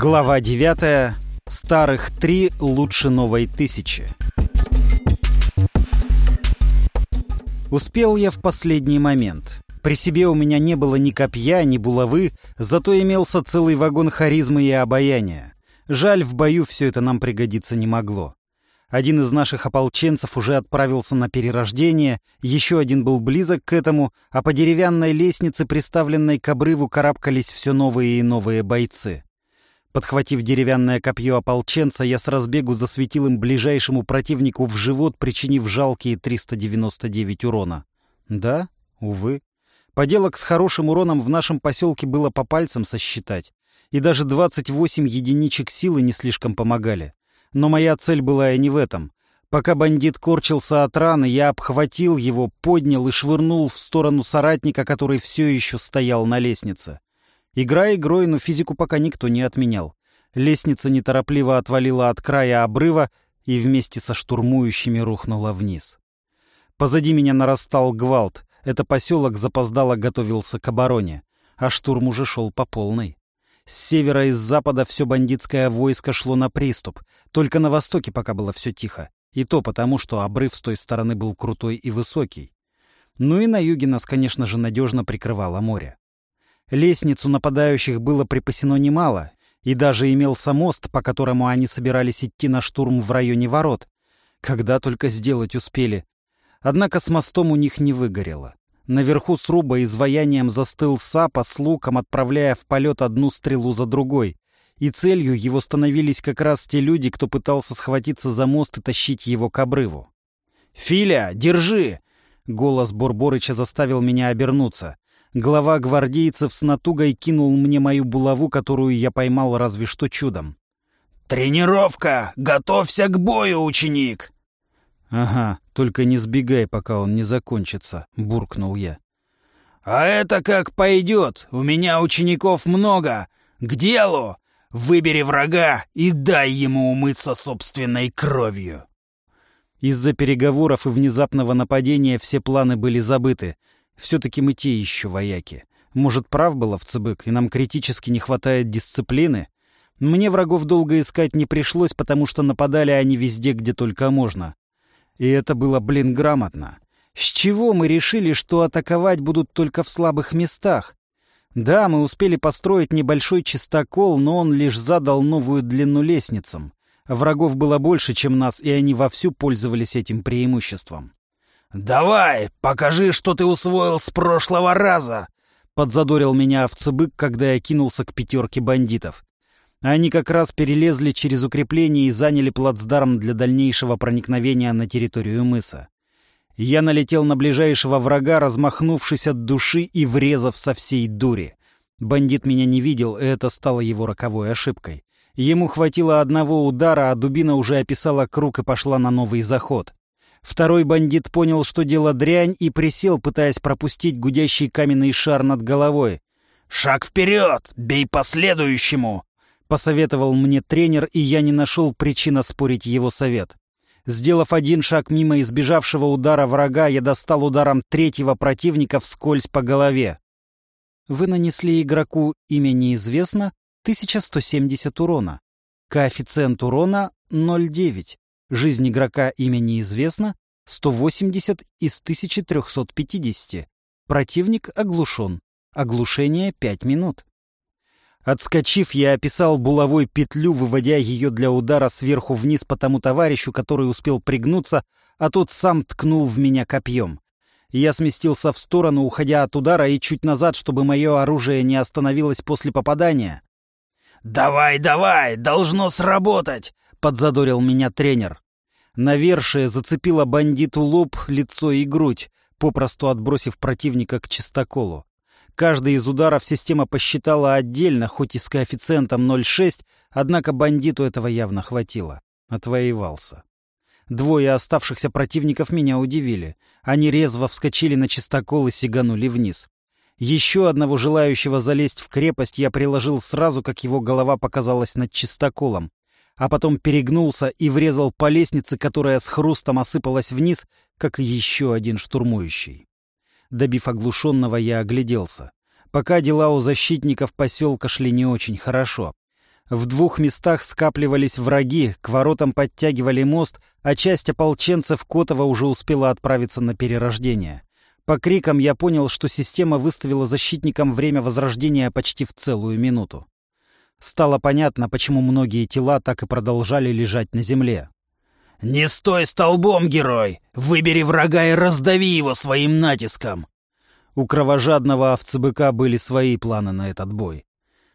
Глава 9. Старых три лучше новой тысячи. Успел я в последний момент. При себе у меня не было ни копья, ни булавы, зато имелся целый вагон харизмы и обаяния. Жаль, в бою все это нам пригодиться не могло. Один из наших ополченцев уже отправился на перерождение, еще один был близок к этому, а по деревянной лестнице, приставленной к обрыву, карабкались все новые и новые бойцы. Подхватив деревянное копье ополченца, я с разбегу засветил им ближайшему противнику в живот, причинив жалкие 399 урона. Да, увы. Поделок с хорошим уроном в нашем поселке было по пальцам сосчитать, и даже 28 единичек силы не слишком помогали. Но моя цель была и не в этом. Пока бандит корчился от раны, я обхватил его, поднял и швырнул в сторону соратника, который все еще стоял на лестнице. Игра игрой, но физику пока никто не отменял. Лестница неторопливо отвалила от края обрыва и вместе со штурмующими рухнула вниз. Позади меня нарастал гвалт. Это поселок запоздало готовился к обороне, а штурм уже шел по полной. С севера и с запада все бандитское войско шло на приступ. Только на востоке пока было все тихо. И то потому, что обрыв с той стороны был крутой и высокий. Ну и на юге нас, конечно же, надежно прикрывало море. Лестницу нападающих было припасено немало, и даже имелся мост, по которому они собирались идти на штурм в районе ворот. Когда только сделать успели. Однако с мостом у них не выгорело. Наверху сруба изваянием застыл Сапа с луком, отправляя в полет одну стрелу за другой. И целью его становились как раз те люди, кто пытался схватиться за мост и тащить его к обрыву. «Филя, держи!» Голос Борборыча заставил меня обернуться. Глава гвардейцев с натугой кинул мне мою булаву, которую я поймал разве что чудом. «Тренировка! Готовься к бою, ученик!» «Ага, только не сбегай, пока он не закончится», — буркнул я. «А это как пойдет. У меня учеников много. К делу! Выбери врага и дай ему умыться собственной кровью!» Из-за переговоров и внезапного нападения все планы были забыты. Все-таки мы те еще вояки. Может, прав было в Цыбык, и нам критически не хватает дисциплины? Мне врагов долго искать не пришлось, потому что нападали они везде, где только можно. И это было, блин, грамотно. С чего мы решили, что атаковать будут только в слабых местах? Да, мы успели построить небольшой чистокол, но он лишь задал новую длину лестницам. Врагов было больше, чем нас, и они вовсю пользовались этим преимуществом. «Давай, покажи, что ты усвоил с прошлого раза!» — подзадорил меня овцебык, когда я кинулся к пятерке бандитов. Они как раз перелезли через укрепление и заняли плацдарм для дальнейшего проникновения на территорию мыса. Я налетел на ближайшего врага, размахнувшись от души и врезав со всей дури. Бандит меня не видел, и это стало его роковой ошибкой. Ему хватило одного удара, а дубина уже описала круг и пошла на новый заход. Второй бандит понял, что дело дрянь, и присел, пытаясь пропустить гудящий каменный шар над головой. «Шаг вперед! Бей по следующему!» — посоветовал мне тренер, и я не нашел причин оспорить его совет. Сделав один шаг мимо избежавшего удара врага, я достал ударом третьего противника вскользь по голове. Вы нанесли игроку имя неизвестно 1170 урона. Коэффициент урона 0,9. Жизнь игрока имя неизвестно 180 из 1350. Противник оглушен. Оглушение 5 минут. Отскочив, я описал булавой петлю, выводя ее для удара сверху вниз по тому товарищу, который успел пригнуться, а тот сам ткнул в меня копьем. Я сместился в сторону, уходя от удара, и чуть назад, чтобы мое оружие не остановилось после попадания. «Давай, давай, должно сработать!» — подзадорил меня тренер. Навершие зацепило бандиту лоб, лицо и грудь, попросту отбросив противника к чистоколу. Каждый из ударов система посчитала отдельно, хоть и с коэффициентом 0,6, однако бандиту этого явно хватило. Отвоевался. Двое оставшихся противников меня удивили. Они резво вскочили на чистокол и сиганули вниз. Еще одного желающего залезть в крепость я приложил сразу, как его голова показалась над чистоколом, а потом перегнулся и врезал по лестнице, которая с хрустом осыпалась вниз, как еще один штурмующий. Добив оглушенного, я огляделся. Пока дела у защитников поселка шли не очень хорошо. В двух местах скапливались враги, к воротам подтягивали мост, а часть ополченцев Котова уже успела отправиться на перерождение. По крикам я понял, что система выставила защитникам время возрождения почти в целую минуту. Стало понятно, почему многие тела так и продолжали лежать на земле. «Не стой столбом, герой! Выбери врага и раздави его своим натиском!» У кровожадного овцебыка были свои планы на этот бой.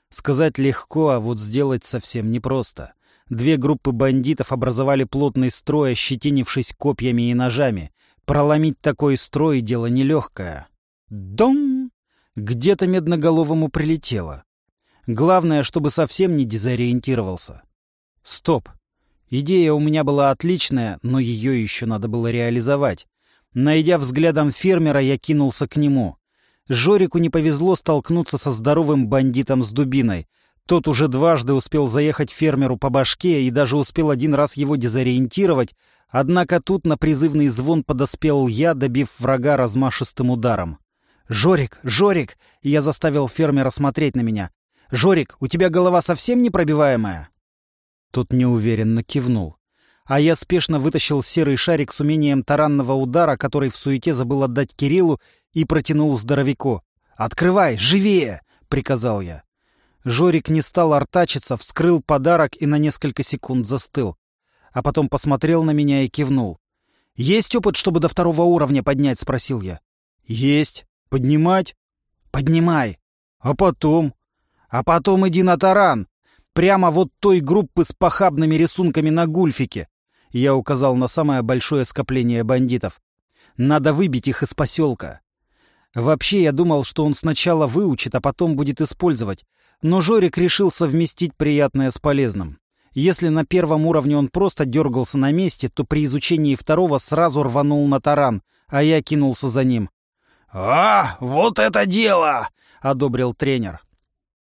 Сказать легко, а вот сделать совсем непросто. Две группы бандитов образовали плотный строй, ощетинившись копьями и ножами. Проломить такой строй — дело нелегкое. Дом! Где-то медноголовому прилетело. Главное, чтобы совсем не дезориентировался. Стоп. Идея у меня была отличная, но ее еще надо было реализовать. Найдя взглядом фермера, я кинулся к нему. Жорику не повезло столкнуться со здоровым бандитом с дубиной. Тот уже дважды успел заехать фермеру по башке и даже успел один раз его дезориентировать, однако тут на призывный звон подоспел я, добив врага размашистым ударом. «Жорик! Жорик!» — я заставил фермера смотреть на меня. «Жорик, у тебя голова совсем непробиваемая?» Тот неуверенно кивнул. А я спешно вытащил серый шарик с умением таранного удара, который в суете забыл отдать Кириллу, и протянул здоровяку. «Открывай! Живее!» — приказал я. Жорик не стал артачиться, вскрыл подарок и на несколько секунд застыл. А потом посмотрел на меня и кивнул. «Есть опыт, чтобы до второго уровня поднять?» — спросил я. «Есть. Поднимать?» «Поднимай. А потом?» «А потом иди на таран. Прямо вот той группы с похабными рисунками на гульфике. Я указал на самое большое скопление бандитов. Надо выбить их из поселка. Вообще, я думал, что он сначала выучит, а потом будет использовать. Но Жорик решил совместить приятное с полезным. Если на первом уровне он просто дергался на месте, то при изучении второго сразу рванул на таран, а я кинулся за ним. «А, вот это дело!» — одобрил тренер.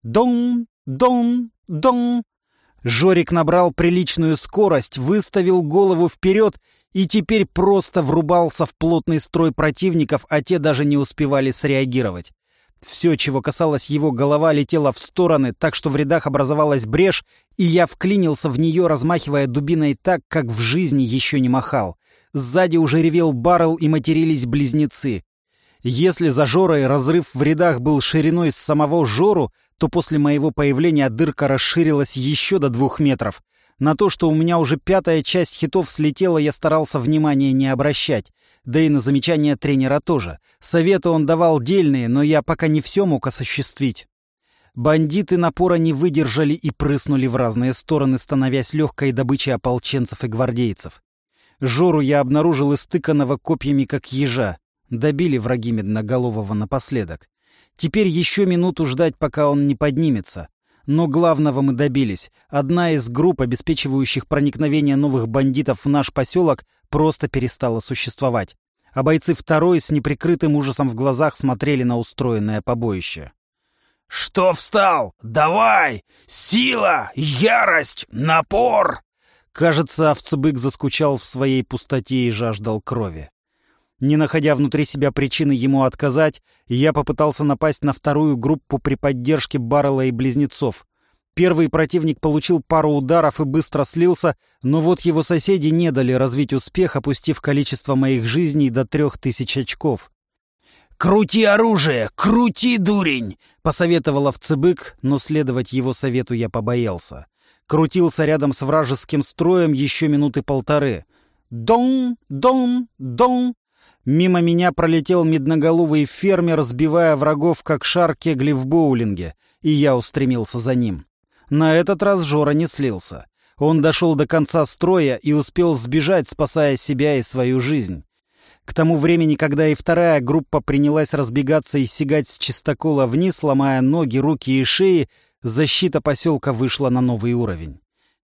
«Дон, дон, Дон! Жорик набрал приличную скорость, выставил голову вперед и теперь просто врубался в плотный строй противников, а те даже не успевали среагировать. Все, чего касалось его, голова летела в стороны, так что в рядах образовалась брешь, и я вклинился в нее, размахивая дубиной так, как в жизни еще не махал. Сзади уже ревел баррел и матерились близнецы. Если за Жорой разрыв в рядах был шириной с самого Жору, то после моего появления дырка расширилась еще до двух метров. На то, что у меня уже пятая часть хитов слетела, я старался внимания не обращать. Да и на замечания тренера тоже. Советы он давал дельные, но я пока не все мог осуществить. Бандиты напора не выдержали и прыснули в разные стороны, становясь легкой добычей ополченцев и гвардейцев. Жору я обнаружил истыканного копьями, как ежа. Добили враги Медноголового напоследок. Теперь еще минуту ждать, пока он не поднимется. Но главного мы добились. Одна из групп, обеспечивающих проникновение новых бандитов в наш поселок, просто перестала существовать. А бойцы второй с неприкрытым ужасом в глазах смотрели на устроенное побоище. «Что встал? Давай! Сила! Ярость! Напор!» Кажется, овцебык заскучал в своей пустоте и жаждал крови. Не находя внутри себя причины ему отказать, я попытался напасть на вторую группу при поддержке Баррелла и Близнецов. Первый противник получил пару ударов и быстро слился, но вот его соседи не дали развить успех, опустив количество моих жизней до трех тысяч очков. «Крути оружие! Крути, дурень!» — посоветовал овцебык, но следовать его совету я побоялся. Крутился рядом с вражеским строем еще минуты полторы. «Дон! Дон! Дон!» Мимо меня пролетел медноголовый фермер, сбивая врагов, как шар кегли в боулинге, и я устремился за ним. На этот раз Жора не слился. Он дошел до конца строя и успел сбежать, спасая себя и свою жизнь. К тому времени, когда и вторая группа принялась разбегаться и сигать с чистокола вниз, ломая ноги, руки и шеи, защита поселка вышла на новый уровень.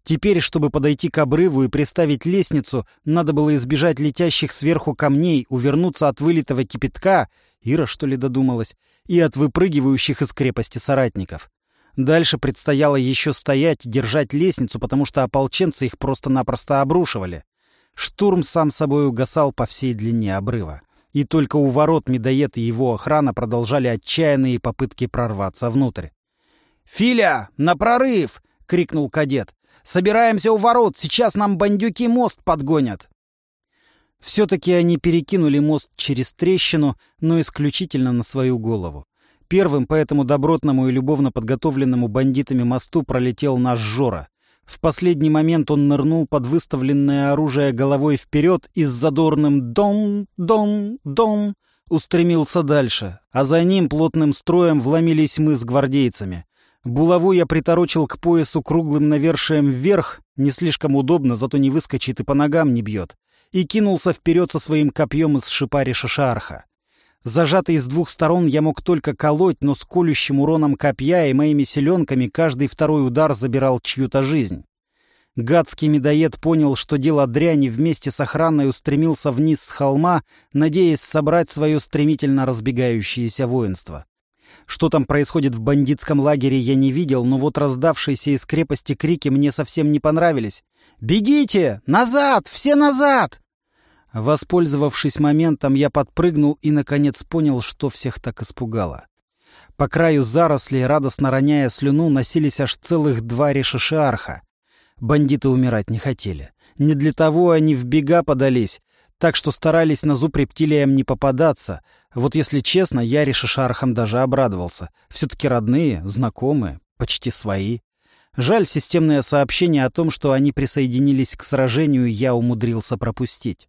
Теперь, чтобы подойти к обрыву и приставить лестницу, надо было избежать летящих сверху камней, увернуться от вылитого кипятка, Ира, что ли, додумалась, и от выпрыгивающих из крепости соратников. Дальше предстояло еще стоять, держать лестницу, потому что ополченцы их просто-напросто обрушивали. Штурм сам собой угасал по всей длине обрыва. И только у ворот медоед и его охрана продолжали отчаянные попытки прорваться внутрь. «Филя, на прорыв!» —— крикнул кадет. «Собираемся у ворот! Сейчас нам бандюки мост подгонят!» Все-таки они перекинули мост через трещину, но исключительно на свою голову. Первым по этому добротному и любовно подготовленному бандитами мосту пролетел наш Жора. В последний момент он нырнул под выставленное оружие головой вперед и с задорным «дом-дом-дом» устремился дальше, а за ним плотным строем вломились мы с гвардейцами. Булаву я приторочил к поясу круглым навершием вверх, не слишком удобно, зато не выскочит и по ногам не бьет, и кинулся вперед со своим копьем из шипари шашарха. Зажатый с двух сторон я мог только колоть, но с колющим уроном копья и моими селенками каждый второй удар забирал чью-то жизнь. Гадский медоед понял, что дело дряни вместе с охраной устремился вниз с холма, надеясь собрать свое стремительно разбегающееся воинство. Что там происходит в бандитском лагере, я не видел, но вот раздавшиеся из крепости крики мне совсем не понравились. «Бегите! Назад! Все назад!» Воспользовавшись моментом, я подпрыгнул и, наконец, понял, что всех так испугало. По краю зарослей, радостно роняя слюну, носились аж целых два решишиарха. Бандиты умирать не хотели. Не для того они в бега подались, так что старались на зуб рептилиям не попадаться. Вот если честно, я решишархам даже обрадовался. Все-таки родные, знакомые, почти свои. Жаль, системное сообщение о том, что они присоединились к сражению, я умудрился пропустить.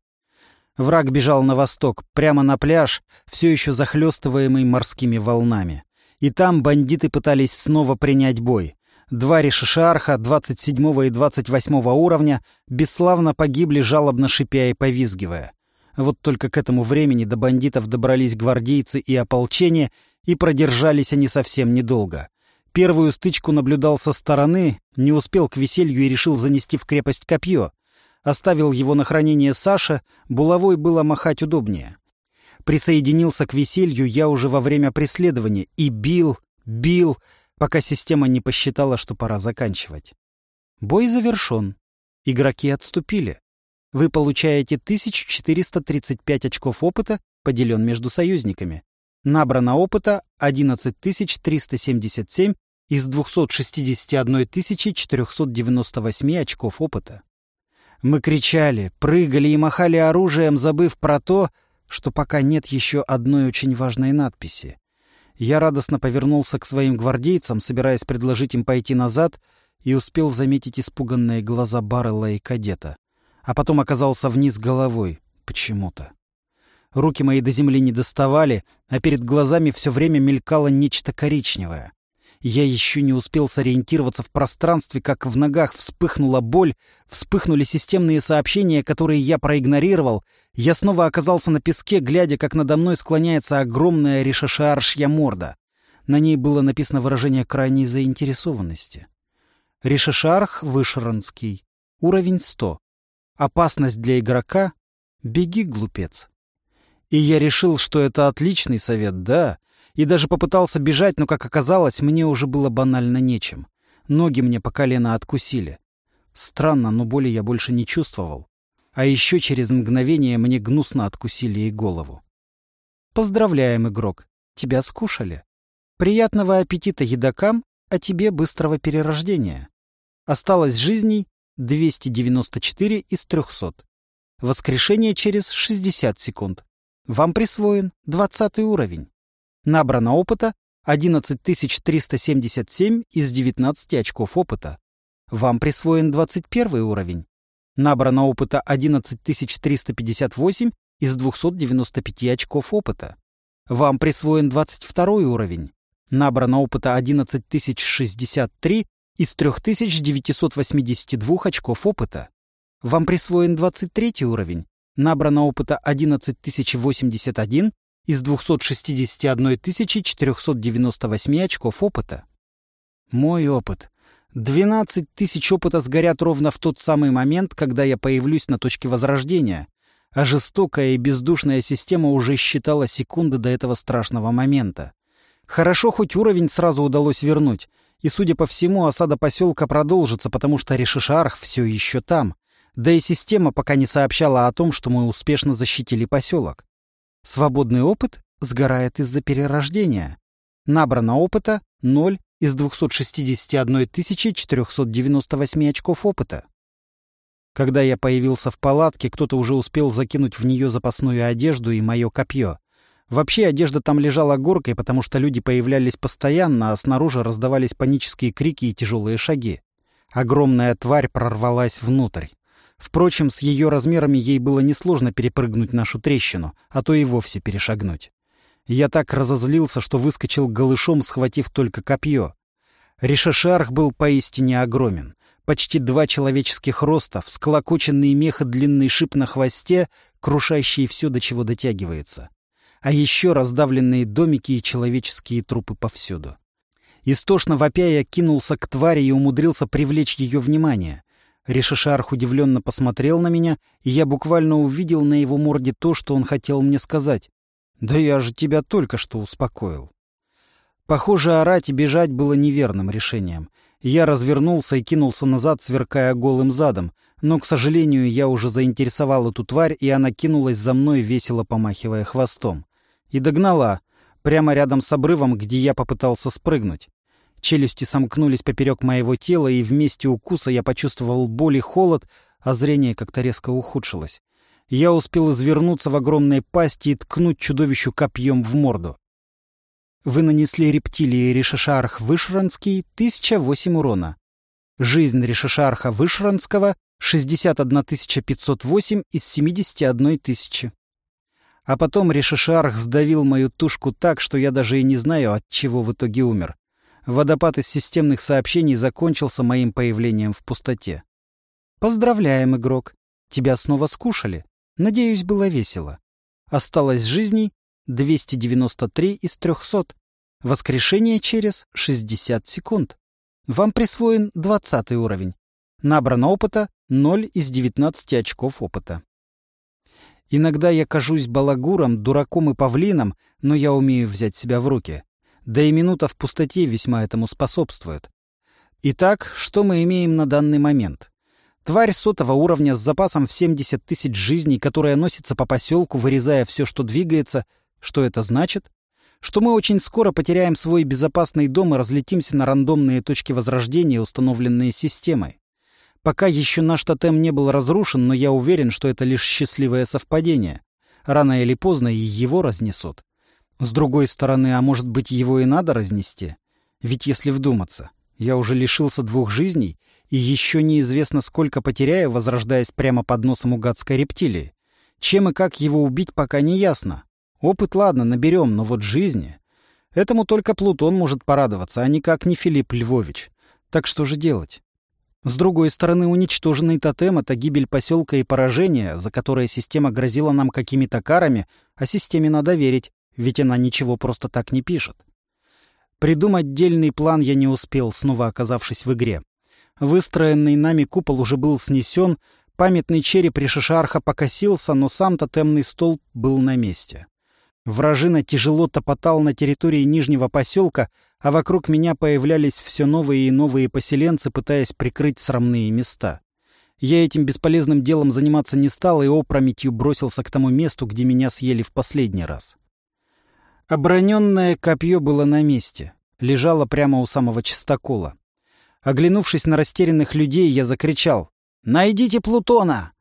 Враг бежал на восток, прямо на пляж, все еще захлестываемый морскими волнами. И там бандиты пытались снова принять бой. Два решишарха 27 и 28 уровня бесславно погибли, жалобно шипя и повизгивая. Вот только к этому времени до бандитов добрались гвардейцы и ополчение, и продержались они совсем недолго. Первую стычку наблюдал со стороны, не успел к веселью и решил занести в крепость копье. Оставил его на хранение Саша, булавой было махать удобнее. Присоединился к веселью я уже во время преследования и бил, бил, пока система не посчитала, что пора заканчивать. Бой завершен. Игроки отступили. Вы получаете 1435 очков опыта, поделен между союзниками. Набрано опыта 11377 из 261 498 очков опыта. Мы кричали, прыгали и махали оружием, забыв про то, что пока нет еще одной очень важной надписи. Я радостно повернулся к своим гвардейцам, собираясь предложить им пойти назад, и успел заметить испуганные глаза Баррелла и кадета. А потом оказался вниз головой, почему-то. Руки мои до земли не доставали, а перед глазами все время мелькало нечто коричневое. Я еще не успел сориентироваться в пространстве, как в ногах вспыхнула боль, вспыхнули системные сообщения, которые я проигнорировал. Я снова оказался на песке, глядя, как надо мной склоняется огромная решашааршья морда. На ней было написано выражение крайней заинтересованности. Решашарх Вышеранский. Уровень 100. Опасность для игрока. Беги, глупец. И я решил, что это отличный совет, да, и даже попытался бежать, но, как оказалось, мне уже было банально нечем. Ноги мне по колено откусили. Странно, но боли я больше не чувствовал. А еще через мгновение мне гнусно откусили и голову. Поздравляем, игрок. Тебя скушали. Приятного аппетита едокам, а тебе быстрого перерождения. Осталось жизней 294 из 300. Воскрешение через 60 секунд. Вам присвоен 20 уровень. Набрано опыта 11377 из 19 очков опыта. Вам присвоен 21 уровень. Набрано опыта 11358 из 295 очков опыта. Вам присвоен 22 уровень. Набрано опыта 11063 из 3982 очков опыта. Вам присвоен 23 уровень. Набрано опыта 11081 из 261 498 очков опыта. Мой опыт. 12 тысяч опыта сгорят ровно в тот самый момент, когда я появлюсь на точке возрождения, а жестокая и бездушная система уже считала секунды до этого страшного момента. Хорошо, хоть уровень сразу удалось вернуть, и, судя по всему, осада поселка продолжится, потому что Решишарх все еще там, да и система пока не сообщала о том, что мы успешно защитили поселок. Свободный опыт сгорает из-за перерождения. Набрано опыта 0 из 261 498 очков опыта. Когда я появился в палатке, кто-то уже успел закинуть в нее запасную одежду и мое копье. Вообще одежда там лежала горкой, потому что люди появлялись постоянно, а снаружи раздавались панические крики и тяжелые шаги. Огромная тварь прорвалась внутрь. Впрочем, с ее размерами ей было несложно перепрыгнуть нашу трещину, а то и вовсе перешагнуть. Я так разозлился, что выскочил голышом, схватив только копье. Ришашарх был поистине огромен. Почти два человеческих роста, всклокоченный мех и длинный шип на хвосте, крушащий все, до чего дотягивается. А еще раздавленные домики и человеческие трупы повсюду. Истошно вопя я кинулся к твари и умудрился привлечь ее внимание. Ришишарх удивленно посмотрел на меня, и я буквально увидел на его морде то, что он хотел мне сказать. «Да я же тебя только что успокоил». Похоже, орать и бежать было неверным решением. Я развернулся и кинулся назад, сверкая голым задом, но, к сожалению, я уже заинтересовал эту тварь, и она кинулась за мной, весело помахивая хвостом. И догнала, прямо рядом с обрывом, где я попытался спрыгнуть. Челюсти сомкнулись поперек моего тела, и вместе укуса я почувствовал боль и холод, а зрение как-то резко ухудшилось. Я успел извернуться в огромной пасти и ткнуть чудовищу копьем в морду. Вы нанесли рептилии Ришишарх Вышранский 1008 урона. Жизнь Ришишарха Вышранского 61 508 из 71 тысячи. А потом Ришишарх сдавил мою тушку так, что я даже и не знаю, от чего в итоге умер. Водопад из системных сообщений закончился моим появлением в пустоте. «Поздравляем, игрок. Тебя снова скушали. Надеюсь, было весело. Осталось жизней 293 из 300. Воскрешение через 60 секунд. Вам присвоен 20 уровень. Набрано опыта 0 из 19 очков опыта. Иногда я кажусь балагуром, дураком и павлином, но я умею взять себя в руки. Да и минута в пустоте весьма этому способствует. Итак, что мы имеем на данный момент? Тварь сотого уровня с запасом в 70 тысяч жизней, которая носится по поселку, вырезая все, что двигается. Что это значит? Что мы очень скоро потеряем свой безопасный дом и разлетимся на рандомные точки возрождения, установленные системой. Пока еще наш тотем не был разрушен, но я уверен, что это лишь счастливое совпадение. Рано или поздно и его разнесут. С другой стороны, а может быть, его и надо разнести? Ведь если вдуматься, я уже лишился двух жизней, и еще неизвестно, сколько потеряю, возрождаясь прямо под носом у гадской рептилии. Чем и как его убить, пока не ясно. Опыт, ладно, наберем, но вот жизни... Этому только Плутон может порадоваться, а никак не Филипп Львович. Так что же делать? С другой стороны, уничтоженный тотем — это гибель поселка и поражение, за которое система грозила нам какими-то карами, а системе надо верить ведь она ничего просто так не пишет. Придумать дельный план я не успел, снова оказавшись в игре. Выстроенный нами купол уже был снесен, памятный череп Ришишарха покосился, но сам тотемный столб был на месте. Вражина тяжело топотал на территории Нижнего поселка, а вокруг меня появлялись все новые и новые поселенцы, пытаясь прикрыть срамные места. Я этим бесполезным делом заниматься не стал и опрометью бросился к тому месту, где меня съели в последний раз. Оброненное копье было на месте, лежало прямо у самого чистокола. Оглянувшись на растерянных людей, я закричал «Найдите Плутона!»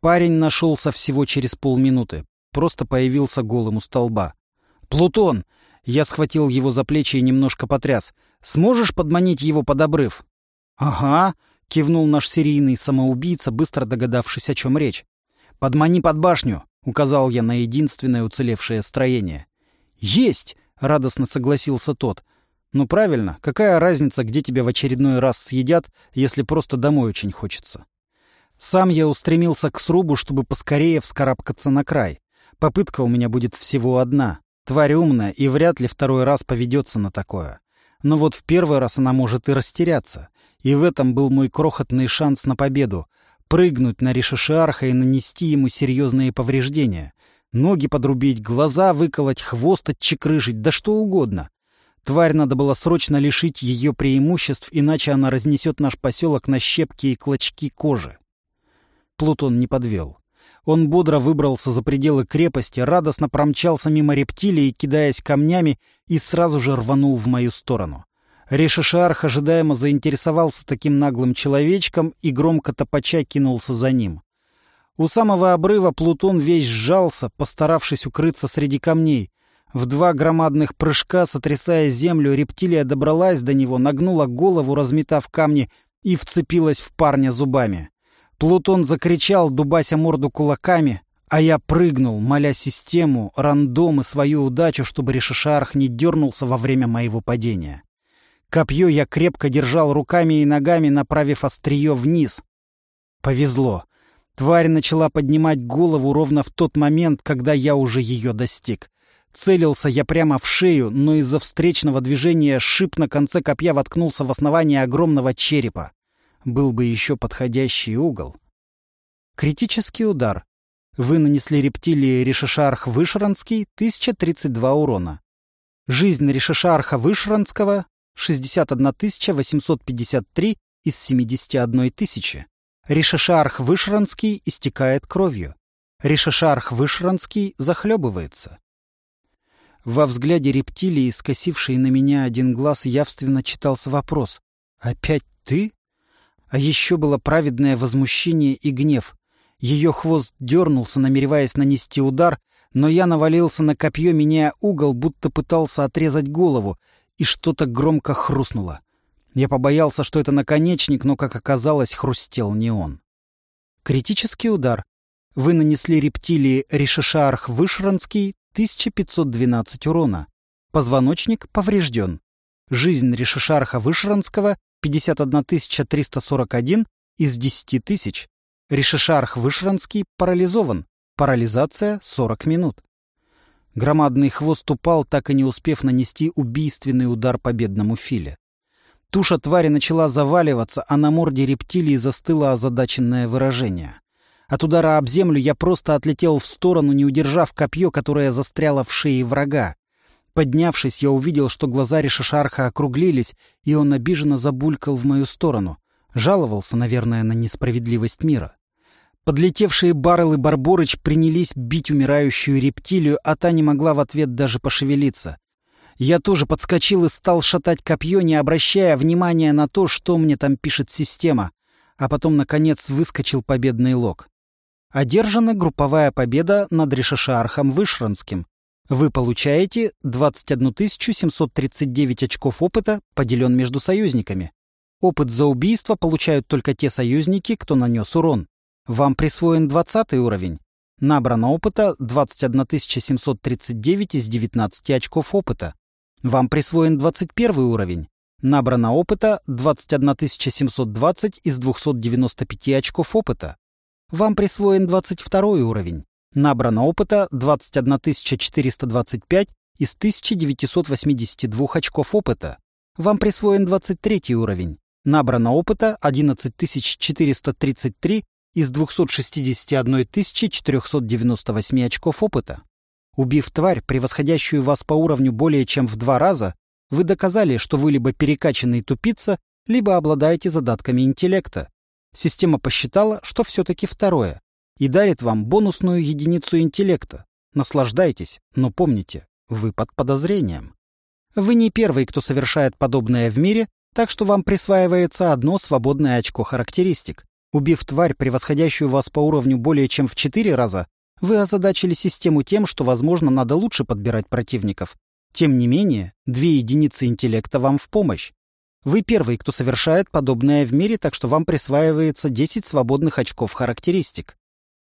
Парень нашелся всего через полминуты, просто появился голым у столба. «Плутон!» Я схватил его за плечи и немножко потряс. «Сможешь подманить его под обрыв?» «Ага», — кивнул наш серийный самоубийца, быстро догадавшись, о чем речь. «Подмани под башню», — указал я на единственное уцелевшее строение. «Есть!» — радостно согласился тот. «Ну правильно, какая разница, где тебя в очередной раз съедят, если просто домой очень хочется?» Сам я устремился к срубу, чтобы поскорее вскарабкаться на край. Попытка у меня будет всего одна. Тварь умная и вряд ли второй раз поведется на такое. Но вот в первый раз она может и растеряться. И в этом был мой крохотный шанс на победу — прыгнуть на Ришишиарха и нанести ему серьезные повреждения. Ноги подрубить, глаза выколоть, хвост отчекрыжить, да что угодно. Тварь надо было срочно лишить ее преимуществ, иначе она разнесет наш поселок на щепки и клочки кожи. Плутон не подвел. Он бодро выбрался за пределы крепости, радостно промчался мимо рептилии, кидаясь камнями, и сразу же рванул в мою сторону. Решишарх ожидаемо заинтересовался таким наглым человечком и громко топача кинулся за ним. У самого обрыва Плутон весь сжался, постаравшись укрыться среди камней. В два громадных прыжка, сотрясая землю, рептилия добралась до него, нагнула голову, разметав камни, и вцепилась в парня зубами. Плутон закричал, дубася морду кулаками, а я прыгнул, моля систему, рандом и свою удачу, чтобы Решишарх не дернулся во время моего падения. Копье я крепко держал руками и ногами, направив острие вниз. Повезло. Тварь начала поднимать голову ровно в тот момент, когда я уже ее достиг. Целился я прямо в шею, но из-за встречного движения шип на конце копья воткнулся в основание огромного черепа. Был бы еще подходящий угол. Критический удар. Вы нанесли рептилии Ришишарх Вышранский 1032 урона. Жизнь Ришишарха Вышранского 61 853 из 71 тысячи. Ришишарх Вышранский истекает кровью. Ришишарх Вышранский захлебывается. Во взгляде рептилии, скосившей на меня один глаз, явственно читался вопрос. «Опять ты?» А еще было праведное возмущение и гнев. Ее хвост дернулся, намереваясь нанести удар, но я навалился на копье, меняя угол, будто пытался отрезать голову, и что-то громко хрустнуло. Я побоялся, что это наконечник, но, как оказалось, хрустел не он. Критический удар. Вы нанесли рептилии Ришишарх Вышранский 1512 урона. Позвоночник поврежден. Жизнь Ришишарха Вышранского 51 341 из 10 тысяч. Ришишарх Вышранский парализован. Парализация 40 минут. Громадный хвост упал, так и не успев нанести убийственный удар по бедному Филе. Туша твари начала заваливаться, а на морде рептилии застыло озадаченное выражение. От удара об землю я просто отлетел в сторону, не удержав копье, которое застряло в шее врага. Поднявшись, я увидел, что глаза Решишарха округлились, и он обиженно забулькал в мою сторону. Жаловался, наверное, на несправедливость мира. Подлетевшие Баррел и Барборыч принялись бить умирающую рептилию, а та не могла в ответ даже пошевелиться. Я тоже подскочил и стал шатать копье, не обращая внимания на то, что мне там пишет система, а потом, наконец, выскочил победный лог. Одержана групповая победа над Решишархом Вышранским. Вы получаете 21 739 очков опыта, поделен между союзниками. Опыт за убийство получают только те союзники, кто нанес урон. Вам присвоен 20 уровень. Набрано опыта 21 739 из 19 очков опыта. Вам присвоен 21 уровень. Набрано опыта 21 720 из 295 очков опыта. Вам присвоен 22 уровень. Набрано опыта 21 425 из 1982 очков опыта. Вам присвоен 23 уровень. Набрано опыта 11 433 из 261 498 очков опыта. Убив тварь, превосходящую вас по уровню более чем в два раза, вы доказали, что вы либо перекачанный тупица, либо обладаете задатками интеллекта. Система посчитала, что все-таки второе, и дарит вам бонусную единицу интеллекта. Наслаждайтесь, но помните, вы под подозрением. Вы не первый, кто совершает подобное в мире, так что вам присваивается одно свободное очко характеристик. Убив тварь, превосходящую вас по уровню более чем в четыре раза, вы озадачили систему тем, что, возможно, надо лучше подбирать противников. Тем не менее, две единицы интеллекта вам в помощь. Вы первый, кто совершает подобное в мире, так что вам присваивается 10 свободных очков характеристик.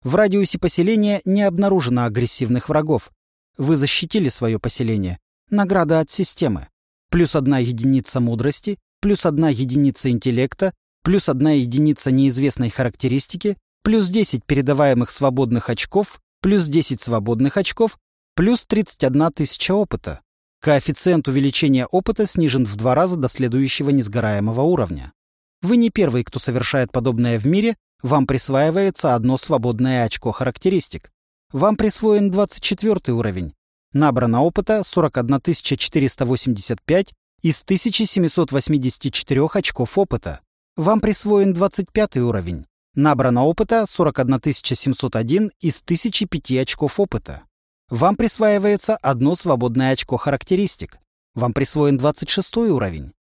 В радиусе поселения не обнаружено агрессивных врагов. Вы защитили свое поселение. Награда от системы. Плюс одна единица мудрости, плюс одна единица интеллекта, плюс одна единица неизвестной характеристики, плюс 10 передаваемых свободных очков, плюс 10 свободных очков, плюс 31 тысяча опыта. Коэффициент увеличения опыта снижен в два раза до следующего несгораемого уровня. Вы не первый, кто совершает подобное в мире, вам присваивается одно свободное очко характеристик. Вам присвоен 24 уровень. Набрано опыта 41 485 из 1784 очков опыта. Вам присвоен 25 уровень. Набрано опыта 41 701 из 1005 очков опыта. Вам присваивается одно свободное очко характеристик. Вам присвоен 26 уровень.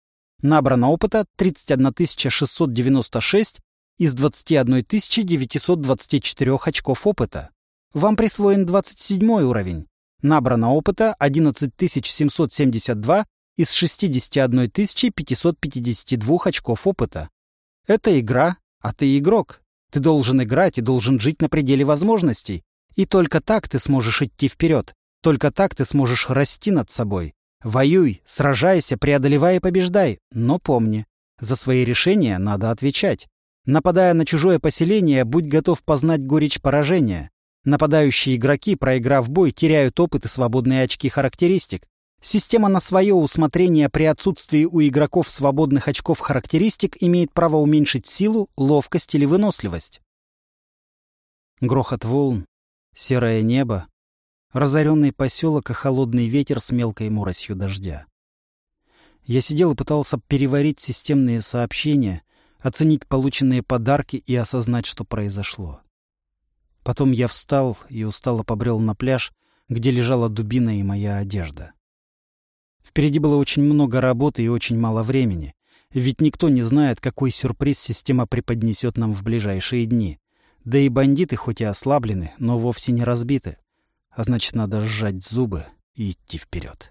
Набрано опыта 31 696 из 21 924 очков опыта. Вам присвоен 27 уровень. Набрано опыта 11 772 из 61 552 очков опыта. Это игра, а ты игрок. Ты должен играть и должен жить на пределе возможностей. И только так ты сможешь идти вперед. Только так ты сможешь расти над собой. Воюй, сражайся, преодолевай и побеждай. Но помни, за свои решения надо отвечать. Нападая на чужое поселение, будь готов познать горечь поражения. Нападающие игроки, проиграв бой, теряют опыт и свободные очки характеристик. Система на свое усмотрение при отсутствии у игроков свободных очков характеристик имеет право уменьшить силу, ловкость или выносливость. Грохот волн, серое небо, разоренный поселок и холодный ветер с мелкой моросью дождя. Я сидел и пытался переварить системные сообщения, оценить полученные подарки и осознать, что произошло. Потом я встал и устало побрел на пляж, где лежала дубина и моя одежда. Впереди было очень много работы и очень мало времени. Ведь никто не знает, какой сюрприз система преподнесет нам в ближайшие дни. Да и бандиты хоть и ослаблены, но вовсе не разбиты. А значит, надо сжать зубы и идти вперед.